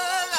Ah!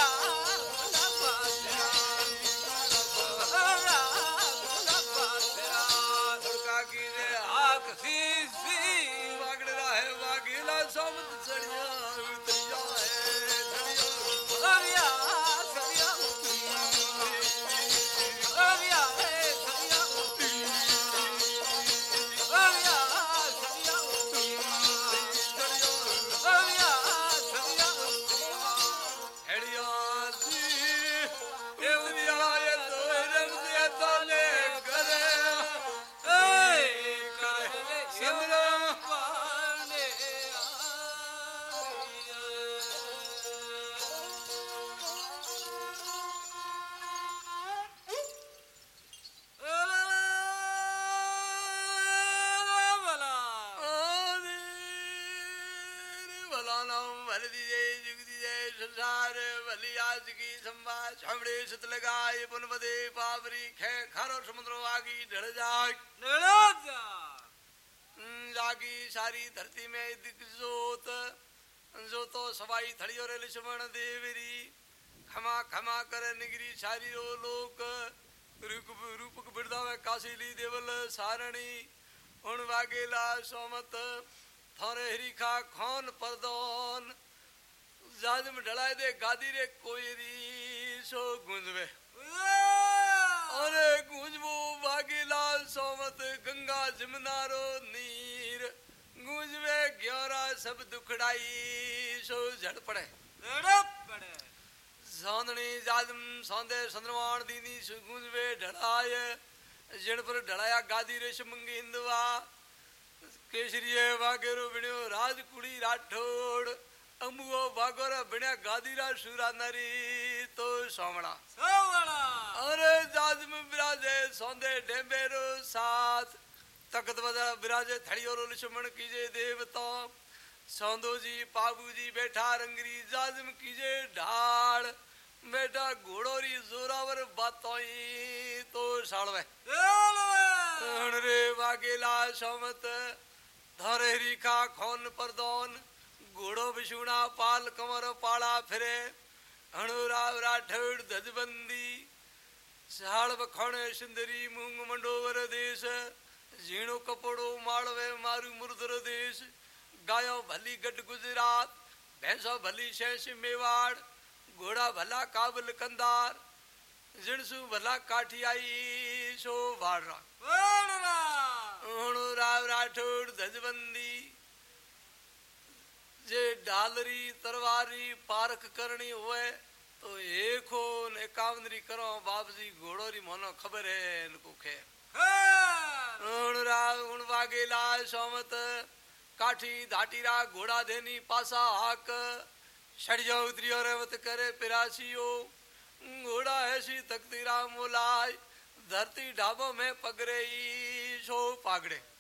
खमड़े चित लगाए बुनबदे पावरी खे खरो समुद्र आगी ढड़ जाग जागी सारी धरती में दिग्जोत जो तो सवाई थड़ी और लक्ष्मण देवरी। खमा खमा कर निगरी सारी रो लोक। रूप रूपक बिरदा काशी ली देवल सारणी। उन वागेला सोमत। थोरे हरिखा खौन परदौन। जाज में ढलाए दे गादी रे कोयरी। सो गुंजवे अरे गुंजबो बागीलाल सोमत गंगा जिमनारो नीर। गुंजवे ग्योरा सब दुखड़ाई सो झड़ पड़े। सोंदणी जालम सौंदे संद्रवाण दीनी सो गुंजवे ढड़ाय जड़ पर ढड़ाया गादी रेश मंगी हिंदवा केसरिये वागेरो बिण्यो राजकुड़ी राठौड़। अमुओ वागोरा बिण्या गादीरा सुरा नरी। तो सोमणा अरे जाज में सौंदे डेबेरो साथ। तकत बजा विराजे थड़ियो लक्ष्मण कीजे देवता। सौंदो जी पाबू जी बैठा रंगरी जाज कीजे ढाल। बेटा घोड़ोरी जोरावर बातोई तो सालवे रे वागेला सोमत धरे रिखा खोन परदोन। घोड़ो बिछुना पाल कमर पाला फिरे। અણુરાવ રાઠોડ ધજબંદી સાળ વખણ સુંદરી મૂંગ મંડોવર દેશ ઝીણો કપડો માળવે મારું મુરદર દેશ ગાયો ભલી ગઢ ગુજરાત ભેંસો ભલી શેષ મેવાડ ઘોડા ભલા કાબલ કંદાર ઝીણસુ ભલા કાઠિયાઈ સો વાડરા અણુ રાવ રાઠોડ ધજબંદી જે ડાલરી તરવારી પારખ કરણી હોય તો એખો ને કામરી કરો બાપજી ઘોડોરી મને ખબર હે કુખે ઉણ વાગેલા સોમત કાઠી ધાટીરા ઘોડા ધેની પાસા હાક સડજા ઉતરીઓ રેવત કરે પિરાસીઓ ઘોડા હેસી તકતીરા મોલાય ધરતી ઢાબો મેં પગરે ઈ છો પાગડે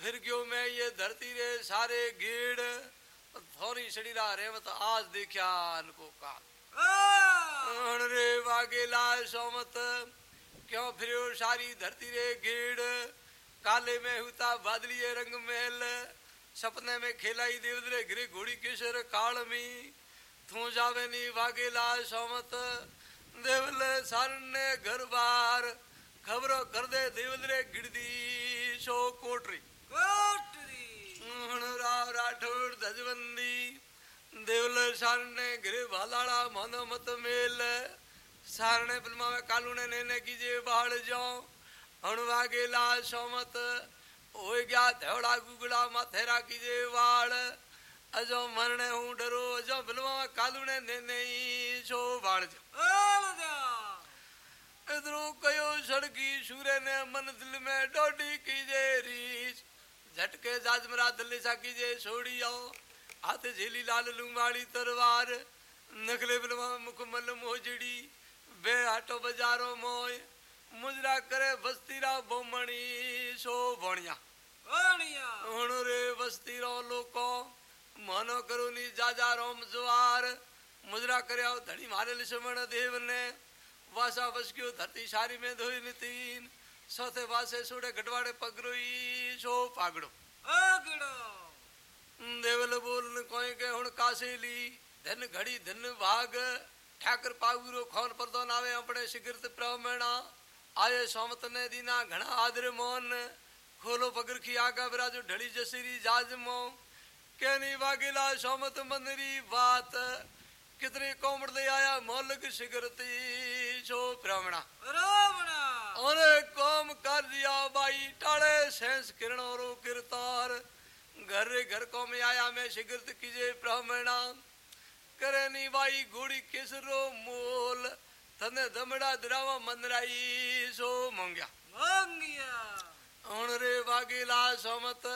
फिर क्यों मैं ये धरती रे सारे गेड़? थोड़ी सड़ीरा रेवत आज देखा का आ, रे वागेला सोमत क्यों फिर सारी धरती रे गेड़? काले में हुता बादलिए रंग महल सपने में खेलाई देवदरे गिरे घोड़ी केसर काल में थू जावे नी वागेला सोमत देवल सारन ने घर बार खबरो कर दे देवदरे गिरदी सो कोटरी। मोहनराव राठौर धजबंदी देवल सारणे गिर भालाड़ा मानो मत मेल। सारणे फिल्मा में कालू ने नैने कीजिए बाहर जाओ हणवा गेला सोमत। हो गया थेवड़ा गुगड़ा माथेरा कीजिए वाड़ अजो मरने हूँ डरो अजो फिल्मा में कालू ने नैने सो बाढ़ जाओ इधरों कयो सड़की सूर्य ने मन दिल में डोडी कीजे रीछ। झटके जाजमरा दल्ले साकीजे छोड़ी आओ हाथ झेली लाल लुमाड़ी तरवार नखले बिलवा मुखमल मोजड़ी बे हाटो बजारो मोय मुजरा करे बस्तीरा बोमणी सो बणिया ਹੁਣ ਰੇ ਬਸਤੀ ਰੋ ਲੋਕੋ ਮਨ ਕਰੋ ਨੀ ਜਾਜਾ ਰੋਮ ਜਵਾਰ ਮੁਜਰਾ ਕਰਿਓ ਧਣੀ ਮਾਰੇ ਲਿਸ਼ਮਣ ਦੇਵ ਨੇ ਵਾਸਾ ਵਸਕਿਓ ਧਰਤੀ ਸਾਰੀ ਮੈਂ ਧੋਈ ਨਿਤੀਨ ਸੋਥੇ ਵਾਸੇ ਸੁੜੇ ਗਟਵਾੜੇ ਪਗਰੋਈ सो पागड़ो अगड़ो देवल बोलन कोई के हुन कासे ली धन घड़ी धन भाग ठाकर पागुरो खोल पर तो नावे अपने सिगरत प्रवमेणा आए सोमत ने दीना घना आदर मोन खोलो पगर की आगा बिराजो ढड़ी जसीरी जाज मो। कहनी वागिला सोमत मंदरी बात कितने कोमड़ ले आया मोलक सिगरती सो प्रवणा रावणा ਉਹਨੇ ਕੌਮ ਕਰ ਦਿਆ ਬਾਈ ਟਾਲੇ ਸੈਂਸ ਕਿਰਣੋ ਰੋ ਕਿਰਤਾਰ घर घर को में आया मैं शिगिरत कीजे ब्राह्मणा करे नी भाई घोड़ी केसरो मोल। तने दमड़ा दरावा मंदराई सो मंगया। मंगया। हुन रे वागेला सोमत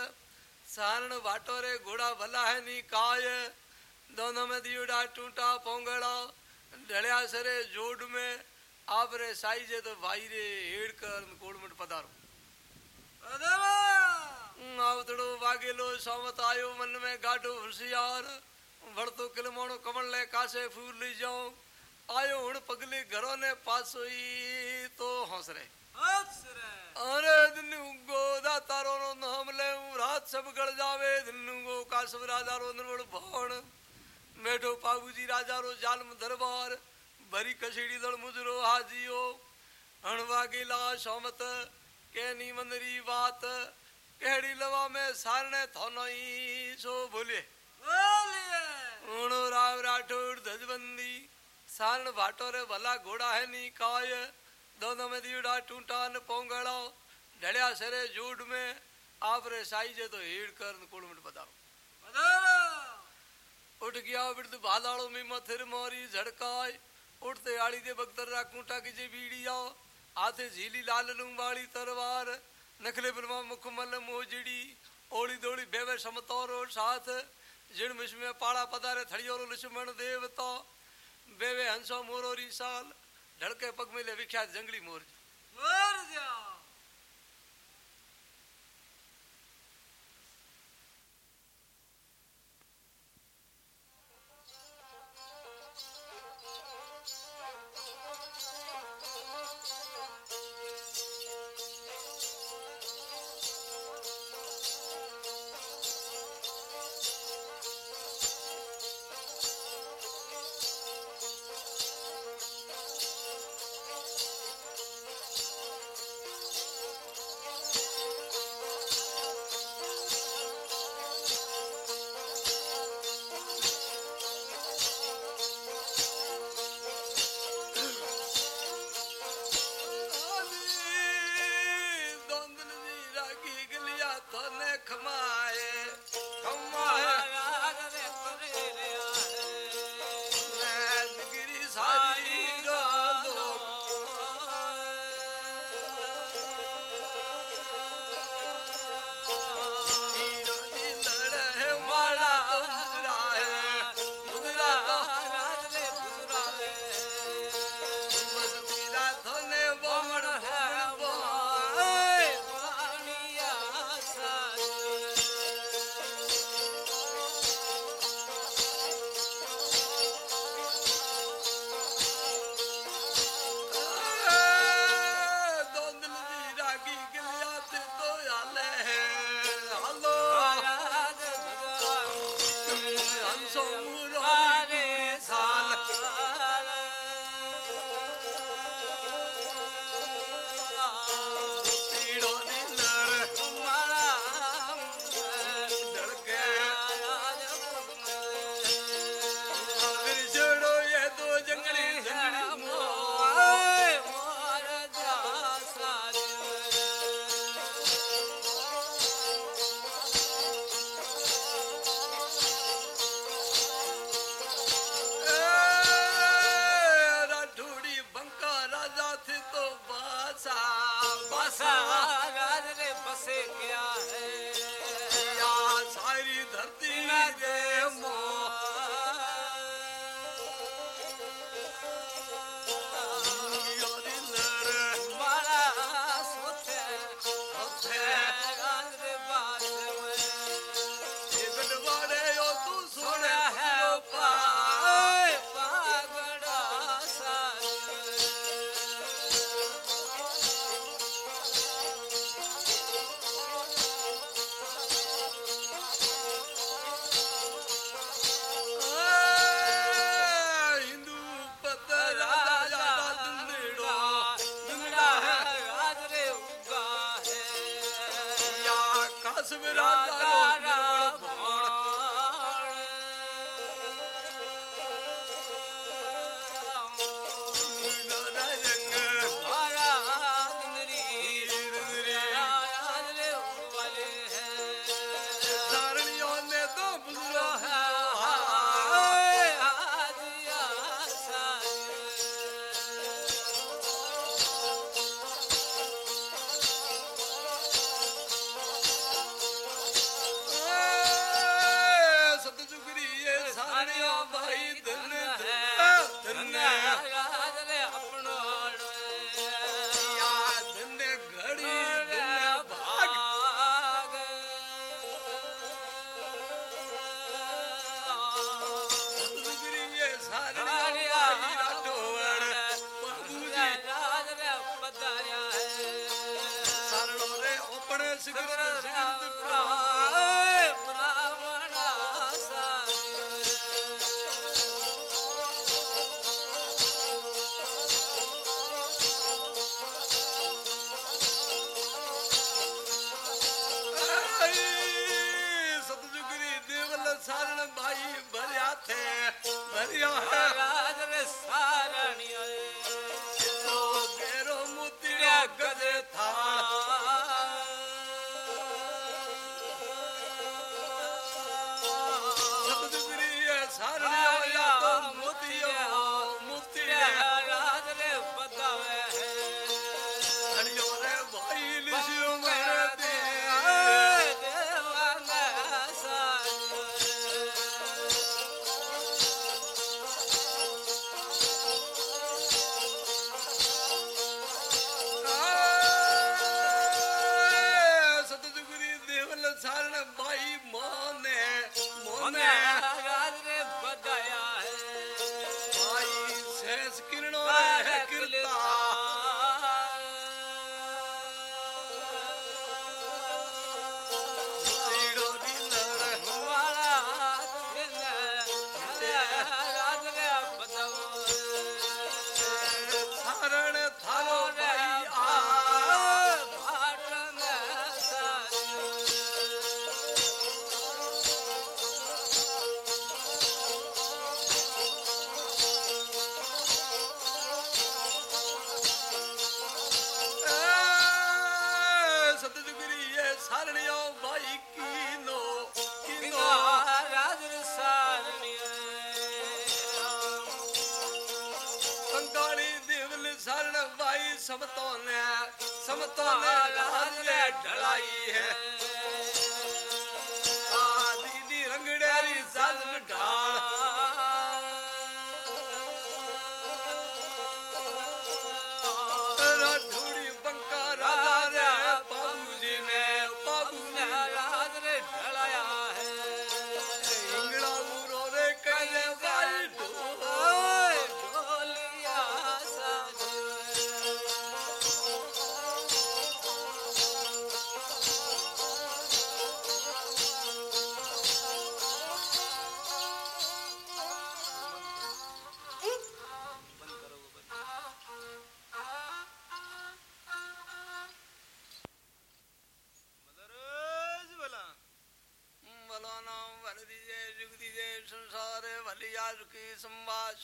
सारण वाटो रे घोड़ा भला है नी काय। दोनों में दियोड़ा टूटा पोंगड़ा डलिया सरे जोड़ में। આવરે સાઈજે તો ભાઈ રે હેડકર કોળમટ પધારો આવતડો વાગેલો સોમત આયો મન મે ગાઢો હોશિયાર વળતો કિલમોણો કમળ લે કાસે ફૂર લઈ જાઉં આયો હુણ પગલે ઘરો ને પાસોઈ તો હોંસરે અરે દિનુગો દાતારો નો નામ લે હું રાત સબ ગળ જાવે દિનુગો કાસવ રાજા રો નરવળ ભણ મેઢો પાગુજી રાજા રો જાલમ દરબાર भरी कशीड़ी दड़ मुजरो हाजियो। अणवा गिला शौमत कहनी मंदरी बात। कहड़ी लवा में सारने थोनोई सो भूले। उणो राव राठौड़ धजबंदी सारण भाटो रे भला घोड़ा है नी काय। दोनों में दीवड़ा टूटा न पोंगड़ो ढड़िया सरे जूड में। आप रे साई जे तो हीड़ कर कुल मिट बताओ उठ गया वृद्ध भादाड़ो में मथिर मोरी झड़काय। उठते आड़ी दे बख्तर रा कूटा की जे बीड़िया आते झीली लाल लूँ वाली तरवार नखले बिलवा मुखमल मोजड़ी ओली दोली बेवे समतौरो साथ, जिण मिश में पाड़ा पधारे थड़ियोरो लक्ष्मण देवता। बेवे हंसो मोरो री साल, ढड़के पग में ले विख्यात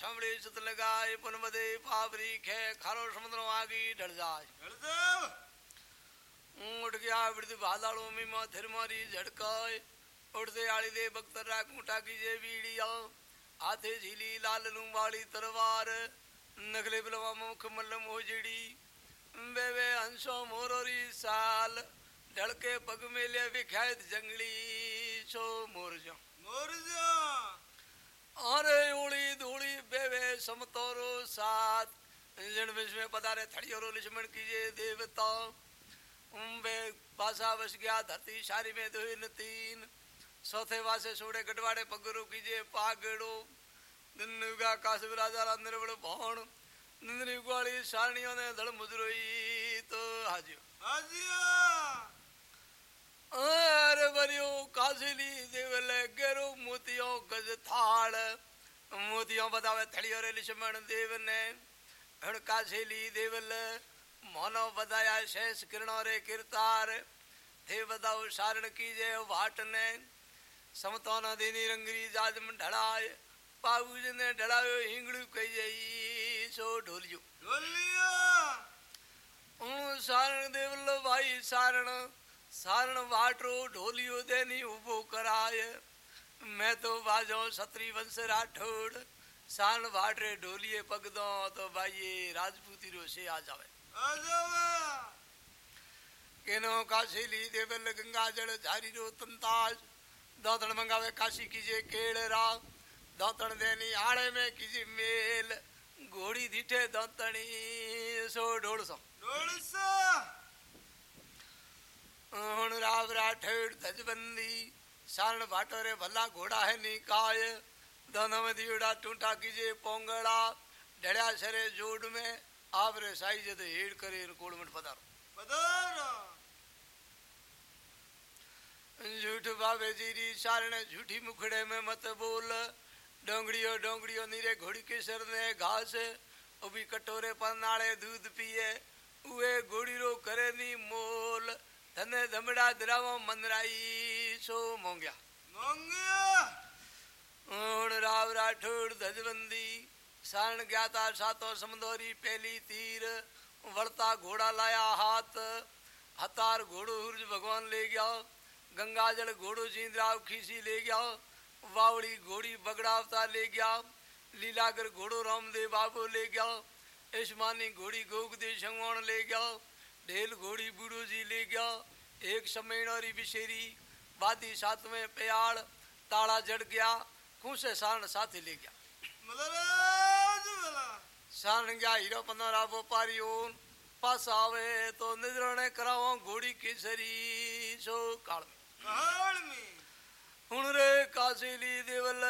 समड़े चित लगाए पुनमदे पापरी खे खारो समुद्र आगे ढल जाए। उठ गया वृद्ध भादाड़ो में माथिर मारी झड़काए। उठते आड़ी दे बख्तर राख मुठा की जे बीड़िया। हाथे झीली लाल लू वाली तलवार। नगले बिलवा मुख मल्लम हो जिड़ी। वे वे हंसो मोरोरी साल। ढड़के पग मेले विख्यात जंगली सो मोर जा मोर जा अरे उड़ी बेवे समतोरो साथ। जन विश्व पधारे थड़ियोरो लिश्मण कीजे देवता उम्बे पासा बस गया धरती सारी में दो तीन। चौथे वासे सोड़े गडवाड़े पगरो कीजे पागड़ो। दिनुगा काश राजा अंदर बड़ भौण निंदरी गुआली सारणियों ने धड़ मुजरोई तो हाजियो। हाजिया! अरे बरियो कासिली देवल गेरो मोतियों गज थाड़ मुँह दियो बतावे थलियो रे लक्ष्मण देव ने हणका सेली देवल मोनो बदाया शेष किरणो रे किरतार। थे बताओ सारण कीजे वाट ने समतो न देनी रंगरी जाजम ढड़ाय पाऊज ने ढड़ायो हिंगड़ू कही जाई सो ढोलियो। ढोलियो! उन सारण देवल भाई सारण सारण वाटरो ढोलियो देनी उभो कराय। मैं तो बाजो सत्री वंश राठौर सान भाटरे ढोलिए पगदो तो भाई राजपूती रो से आ जावे। केनो काशी ली देवल गंगा जल झारी रो तंताज दातण मंगावे काशी कीजे केड़ राव दातण देनी आड़े में कीजे मेल घोड़ी दीठे दातणी सो ढोल सो ढोल सो हुन राव राठौर धजबंदी शरण बाटो रे भला घोड़ा है निकाय दोनों में दियोड़ा टूटा कीजिए पोंगड़ा। ढड़िया सरे जोड़ में आप रे साई जद हेड करे कोड़ मट पधारो। पधारो। झूठ बाबे जी री शरण झूठी मुखड़े में मत बोल। डोंगड़ियो डोंगड़ियो नीरे घोड़ी के सर ने घास। उभी कटोरे पनाड़े दूध पिए। उए घोड़ी रो करे नी मोल। धने धमड़ा दिलावो मनराई सो राव राठौड़ धजबंदी शरण ज्ञाता सातो समदोरी पहली तीर वड़ता घोड़ा लाया हाथ हतार घोड़ो हुर्ज भगवान ले गया गंगा जल घोड़ो जींदराव खीसी ले गया वावड़ी घोड़ी बगड़ा अवतार ले गया लीलागर घोड़ो रामदेव बाबो ले गया ऐशमानी घोड़ी गोगदे संगवान ले गया ढेल घोड़ी बूढ़ो जी ले गया एक समय और विशेरी वादी साथ में प्याड़ ताला जड़ गया खूसे सारण साथी ले गया। सारण गया हीरो पंद्रह व्यापारी पास आवे तो निजरण कराओ घोड़ी की सरी सो काल में। हूँ रे काशीली देवल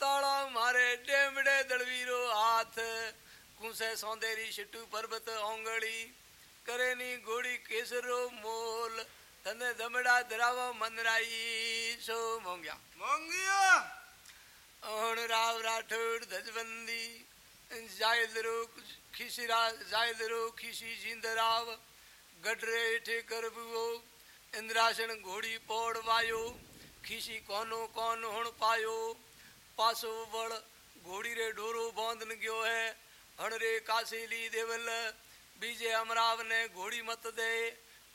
ताला मारे डेमड़े दलवीरो हाथ। कुसे सौंदेरी शिटू पर्वत ओंगली करेनी घोड़ी केसरो मोल। તને દમડા ધરાવો મનરાઈ સો મોંગ્યા મોંગ્યા ઓણ રાવ રાઠોડ ધજબંદી જાયદરો ખીસીરા જાયદરો ખીસી જિંદરાવ ગઢરે હેઠે કરબુઓ इंद्रासन घोड़ी पौड़ वायो खीसी कोनो कौन हुण पायो पासो बड़ घोड़ी रे ढोरो बांधन गयो है हण रे कासीली देवल बीजे अमराव ने घोड़ी मत दे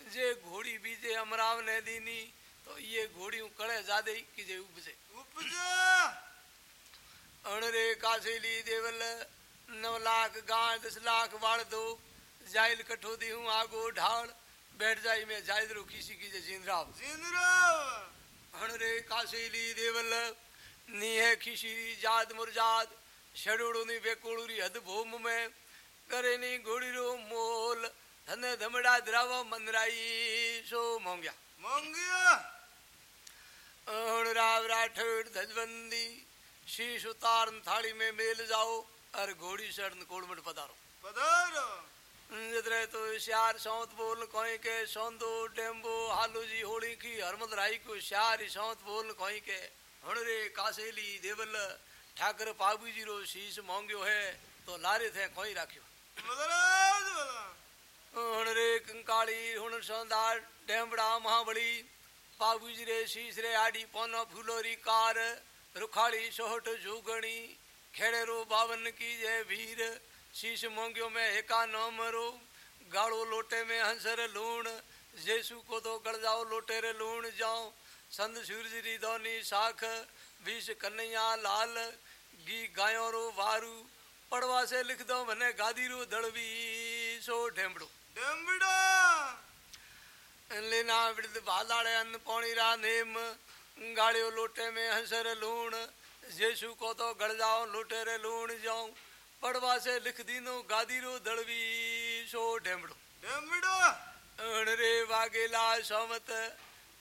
જે ઘોડી બીજે અમરાવ ને દીની તો ये घोड़ी कड़े ज्यादा ही की जे उपजे ઉપજા અણરે કાસેલી દેવલ નવ લાખ ગાય દસ लाख वाड़ दो जाइल कठो दी हूँ आगो ढाल बैठ जाई में जायद रो किसी की जे जिंदराव જીંદરાવ અણરે કાસેલી દેવલ નીહે ખીશીરી જાદ મુરજાદ શડોળો ની વેકોળુરી હદ ભૂમ में કરે ની ઘોડી રો મોલ धन धमड़ा द्राव मंदराई सो मोंगिया। मोंगिया? अण राव राठौड़ धजबंदी शीश उतारन थाली में मेल जाओ और घोड़ी चढ़न कोड़मट पधारो। पधारो। हम्म, जितने तो श्यार सौंत बोल कोई के सौंदो डेम्बो हालू जी होली की हरमद राई को श्यार सौंत बोल कोई के। हणरे कासेली देवल ठाकर पाबू जी रो शीश मोंगियो है तो लारे थे कोई राखियो। ਹੁਣ ਰੇ ਕੰਕਾਲੀ ਹੁਣ ਸੌਂਦਾਰ ਡੈਂਬੜਾ ਮਹਾਬਲੀ ਬਾਬੂ ਜੀ ਰੇ ਸ਼ੀਸ਼ ਰੇ ਆੜੀ ਪੋਨੋ ਫੁਲੋਰੀ ਕਾਰ रुखाड़ी सोहट जुगणी खेड़ेरो बावन की जय वीर शीश मोंगियो में हेका नो मरो गाड़ो लोटे में हंसर लूण जेसु को तो गड़ जाओ लोटे रे लूण जाओ संत सूरज री दोनी साख बीस कन्हैया लाल गी गायों रो वारू पड़वा से लिख दो मने गादी रू दड़वी सो ढेमड़ो ડેમડો लेना विड़द भालाड़े अन्न पौणी रा नेम गाड़ियो लोटे में हंसर लूण जेसु को तो गड़ जाओ लोटे रे लूण जाऊं पड़वा से लिख दीनो गादी रो दड़वी सो ढेमड़ो ડેમડો अण रे वागेला सोमत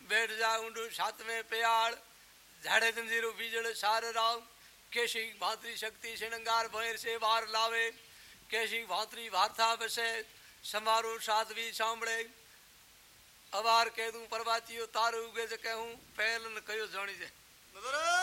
बैठ जा ऊंडू सात में प्याड़ झाड़े जंजीरो बीजड़ सार राव केशी भातरी शक्ति श्रृंगार भैर से वार लावे केशी भातरी वार्था बसे સમારો સાધવી સાંભળે અવાર કહેદું પરવાતીઓ તારું ઉગે છે કે હું પહેલ કયો જાણી છે ભલા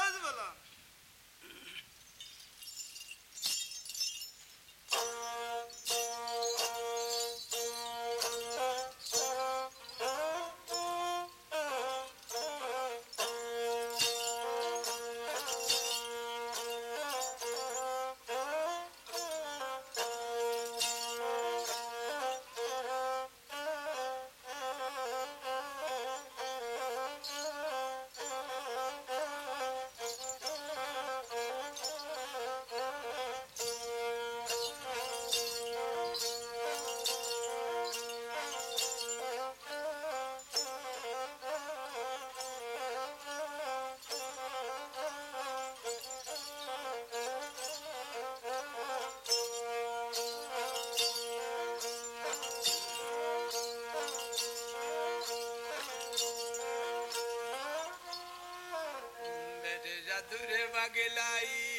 जादूरे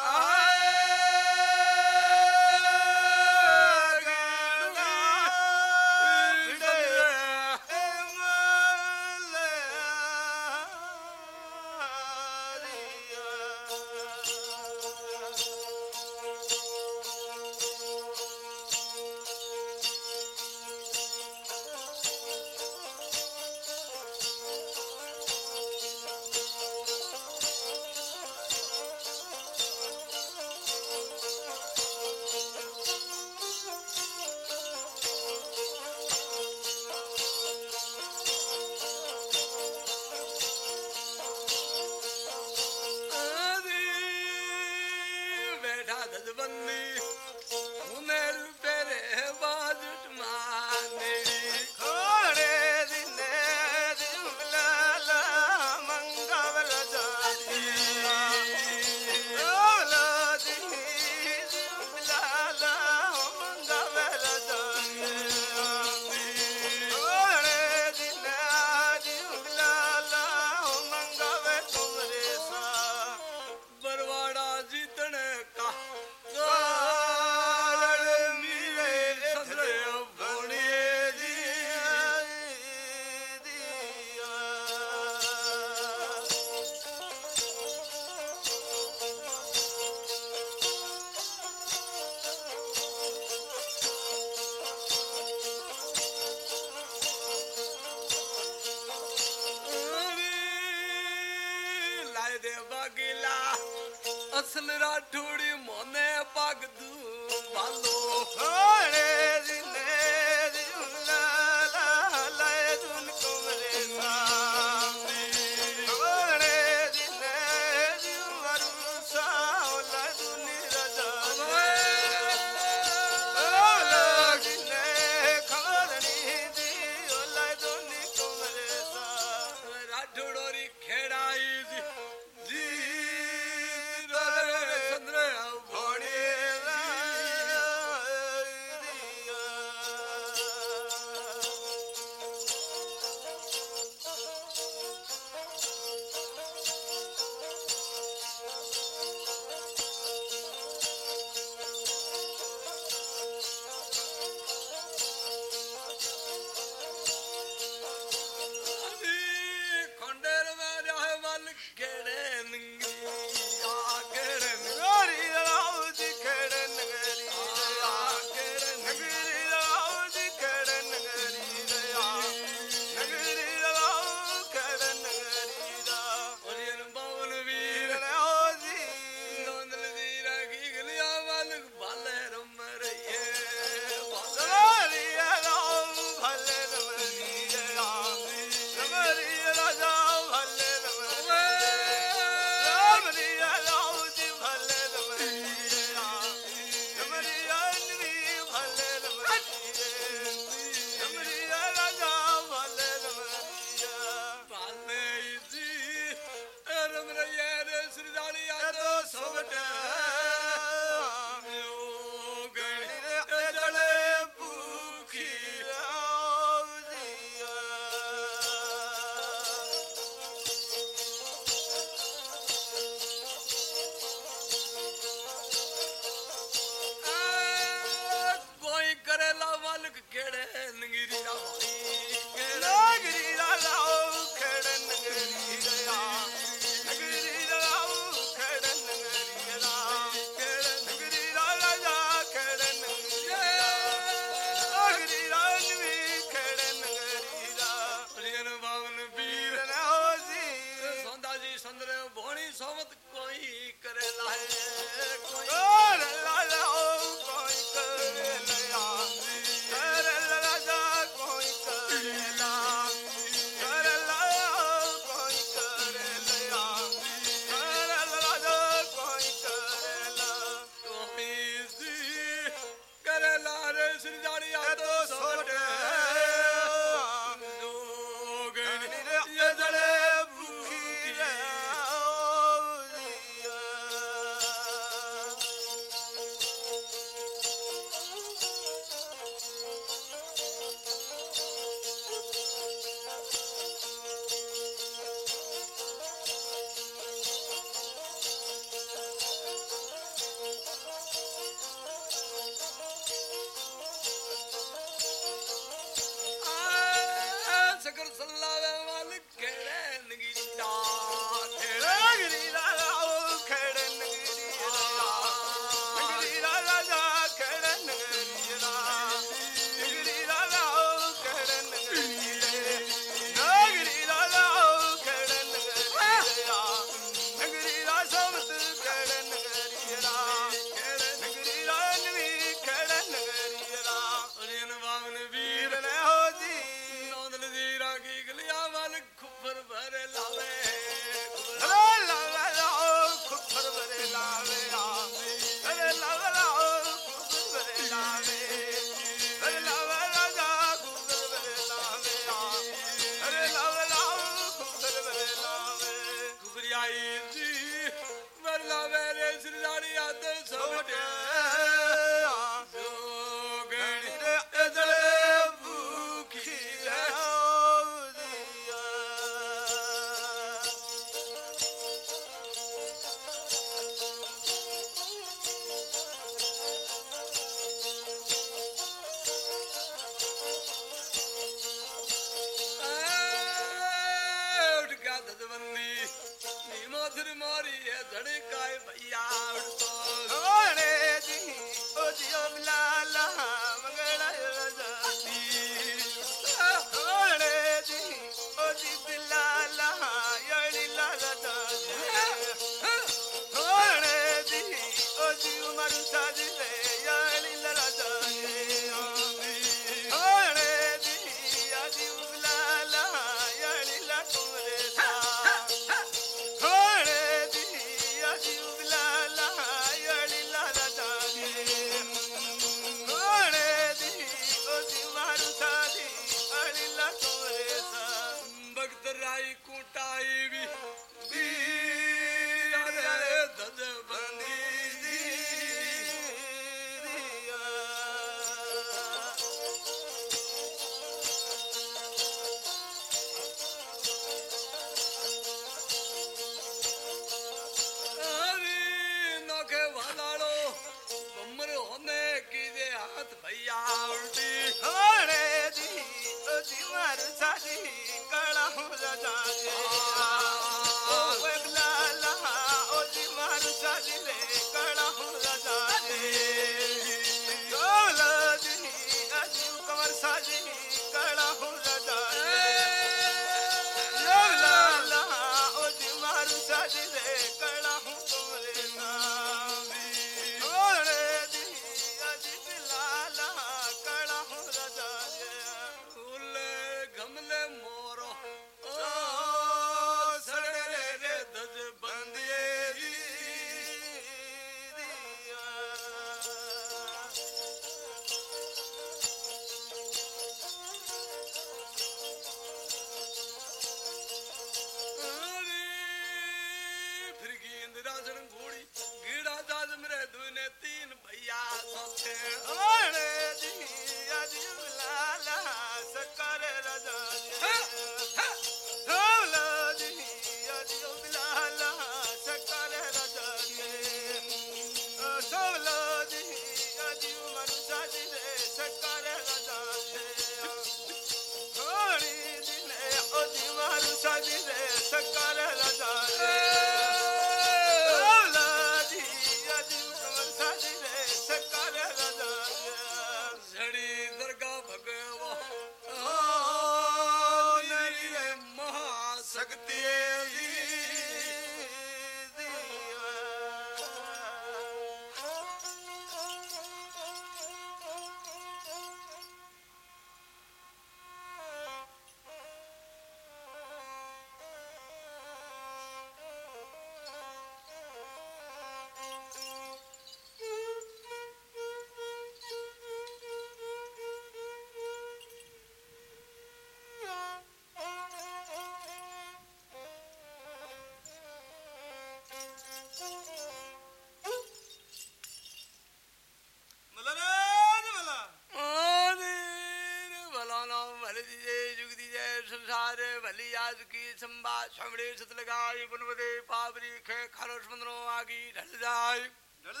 भली आज की संबा समड़े सत लगाई बनवदे पावरी खे खरोश मंदरो आगी ढल जाय ढल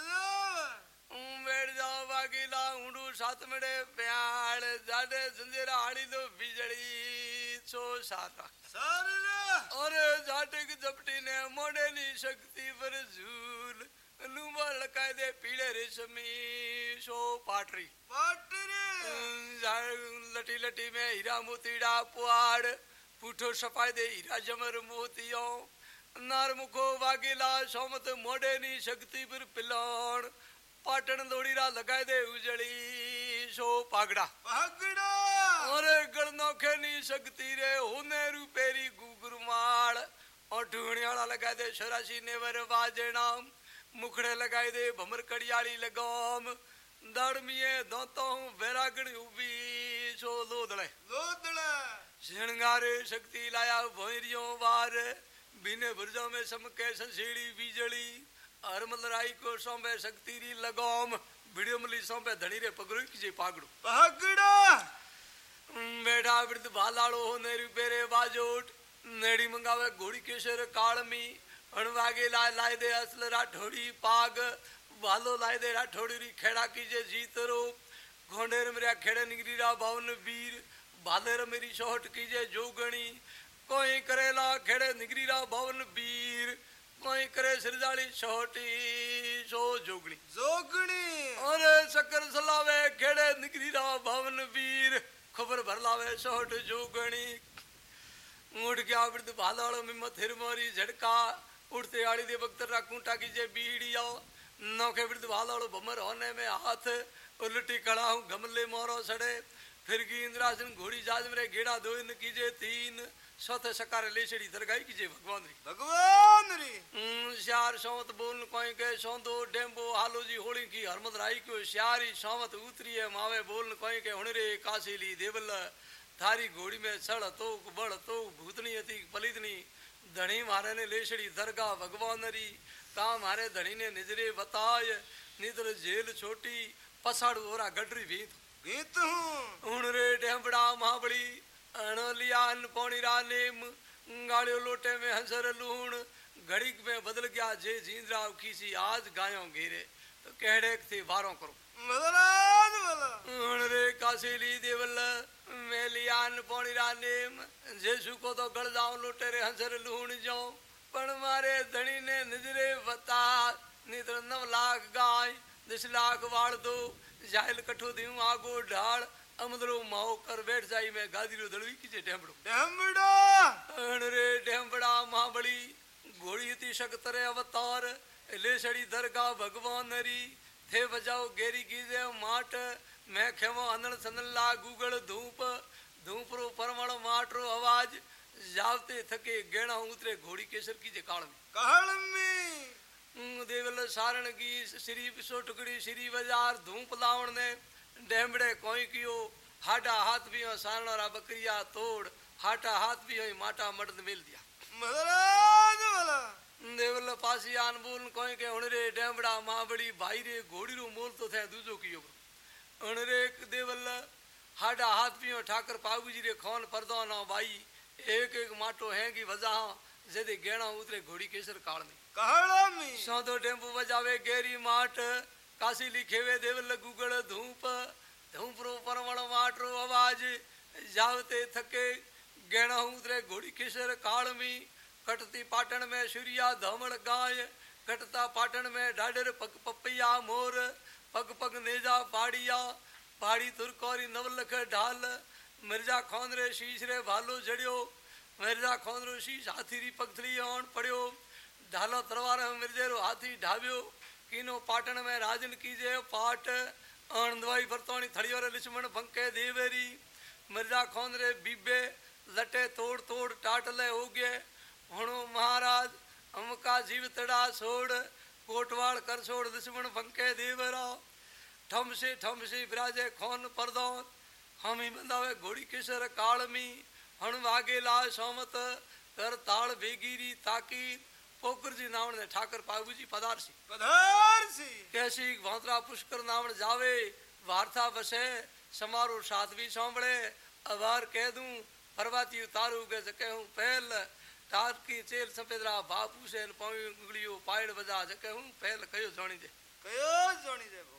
बैठ जाओ बाकी ला उड़ू सात मिड़े प्याड़ जाडे संजेरा हाड़ी दो बिजड़ी सो साता अरे जाटक जपटी ने मोड़ेली शक्ति पर झूल। लूमा लकाय दे पीले रेशमी शो पाटरी। लटी लटी में हीरा मोतीड़ा पुआड़। पुठो सफ़ाई दे हीरा जमर मोतियों। नारमुखो वागेला सोमत मोड़ेनी शक्ति पर पिलाण। पाटन दौड़ीरा लगाए दे उजड़ी सो पागड़ा। पागड़ा। ઓરે ગળનો ખેની શક્તિ રે હુનેરુ પેરી ગુગરુમાળ ઓઢુણિયાળા લગાઈ દે શરાશી નેવર વાજણા મુખડે લગાઈ દે ભમર કડિયાળી લગામ દળમીએ દોતો હું વેરાગણી ઉભી છો લોદળે લોદળે શણગારે શક્તિ લાયા ભોયરીઓ વાર બીને ભરજો મે સમકે સંસીડી વીજળી હરમલ રાઈ કો સોંબે શક્તિ રી લગામ ભીડિયો મલી સોંબે ધણી રે પગડું જે પાગડું પાગડા બેઠા વૃદ્ધ ભાલાળો નેરી પેરે બાજોટ નેડી મંગાવે ઘોડી કેસર કાળમી અણવાગે લાય લાય દે અસલ રાઠોડી પાગ ભાલો લાય દે રાઠોડી રી ખેડા કીજે જીતરો ઘોંડેર મર્યા ખેડે નિગરી રા ભાવન વીર ભાલેર મેરી શોહટ કીજે જોગણી કોઈ કરેલા ખેડે નિગરી રા ભવન વીર કોઈ કરે સિરજાળી શોહટી શો જોગણી અરે શક્કર સલાવે ખેડે નીકળી રા ભવન વીર ખબર ભરલાવે સોટ જોગણી ઊંટ ગયા વૃદ્ધ ભાલાળો મિમત હિરમોરી ઝડકા ઉડતે આડી દે બખ્તર રા કૂંટા की जे बीड़ियो नौके वृद्ध भालाड़ो भमर होने में हाथ उलटी कड़ा हूँ गमले मोरो सड़े फिर की इंद्रासन घोड़ी जाज मेरे गेड़ा दोइन कीजे तीन સથે સકારે લેસડી દરગાઈ કી જે ભગવાન રી ભગવાન રી શ્યાર સોત બોલ કોઈ કે સોંદો ડેમ્બો હાલોજી હોળી કી હરમત રાઈ કયો શ્યારી સોમત ઉતરીએ માવે બોલ કોઈ કે હણરે કાસીલી દેવલ થારી ઘોડી મે સળ તો બળ તો ભૂતણી હતી પલિતની ધણી મારે ને લેસડી દરગાહ ભગવાન રી તા મારે ધણી ને નિજરે બતાય નિદર જેલ છોટી પસાડ ઓરા ગઢરી ભીત ભીત હું હણરે ડેમ્બડા માબળી अणलिया पौणीरा नेम गाड़ियों लोटे में हंसर लूण। घड़ीक में बदल गया जे जींदराव की आज गायों घेरे। तो कहड़े थी वारों करो। रे काशीली देवल मेलियान पौणीरा नेम। जेसु को तो गड़ जाओ लोटे रे हंसर लूण जाओ पण मारे धणी ने निजरे बता नितर नव लाख गाय दस लाख वाड़ दो। जायल कठो दियूं आगो ढाल। અમદરો માઓ કર બેઠ જાય મેં ગાદીરો દળવી કીજે ઢેમડો ઢેમડો અણ રે ઢેમડા મહાબળી ઘોડી હતી શક્તરે અવતાર લેસડી દરગાહ ભગવાન રી થે બજાઓ ગેરી કીજે માટ મેં ખેમો અનણ સનલા ગુગળ ધૂપ ધૂપરો પરમણ માટરો અવાજ જાવતે થકે ગેણા ઉતરે ઘોડી કેસર કીજે કાળમી કાળમી દેવલ સારણ ગી શ્રી સો ટુકડી શ્રી બજાર ધૂપ લાવણ ને डेमड़े कोई कियो हाटा हाथ भी हो बकरिया तोड़ हाटा हाथ भी हो माटा मर्द मिल दिया महाराज वाला देवल पासी आन बोल कोई के हुन डेमड़ा मावड़ी भाई रे घोड़ी रो मोल तो थे दूजो कियो हुन रे देवल हाडा हाथ पियो ठाकर पागू जी रे खोन परदो ना भाई एक एक माटो है की जदे गेणा उतरे घोड़ी केसर काल में कहड़ा में सौदो टेंपू बजावे गेरी माट काशी लिखेवे देवल गुगल धूप धूपरो परमण माटरो आवाज़, जावते थके गेणा उतरे घोड़ी किशर काल में कटती पाटण में सूर्या धमण गाय, कटता पाटण में ढाडर पग पपैया मोर, पग पग नेजा पाड़िया, पाड़ी तुरकोरी नवलख ढाल, मिर्ज़ा खोंदरे शीश रे भालो जड़ियो, मिर्ज़ा खोंदरो शीश हाथी री पगथली ओण पड़ियो, ढालो तलवार मिर्जेरो हाथी ढाव्यो कीनो पाटण में राजन कीजे, पाट अण दवाई भरतोणी थड़ियो रे लिछमण देवेरी मिर्ज़ा खोंदरे, बीबे, लटे, तोड़ तोड़, टाटले गए हणो महाराज हमका जीवतड़ा सोड़ कोटवाड़ कर छोड़ दुश्मन भंके, देवरा ठम से विराजे खोन, परदौन, हम ही बंदावे घोड़ी किसर कालमी हण वागे ला सोमत, कर ताल, बेगीरी ताकी પોકરજી નાવણે ઠાકર પાગુજી પધારસી પધારસી કેસી ભોંતરા પુષ્કર નાવણ જાવે વાર્તા વસે સમારો સાધવી સાંભળે અવાર કહે દઉં ફરવાતી ઉતારું કે જકે હું પહેલ ટાટ કી ચેલ સફેદરા બાપુ છે ને પાવી ગુગળીઓ પાયડ બજા જકે હું પહેલ કયો જોણી દે કયો જોણી દે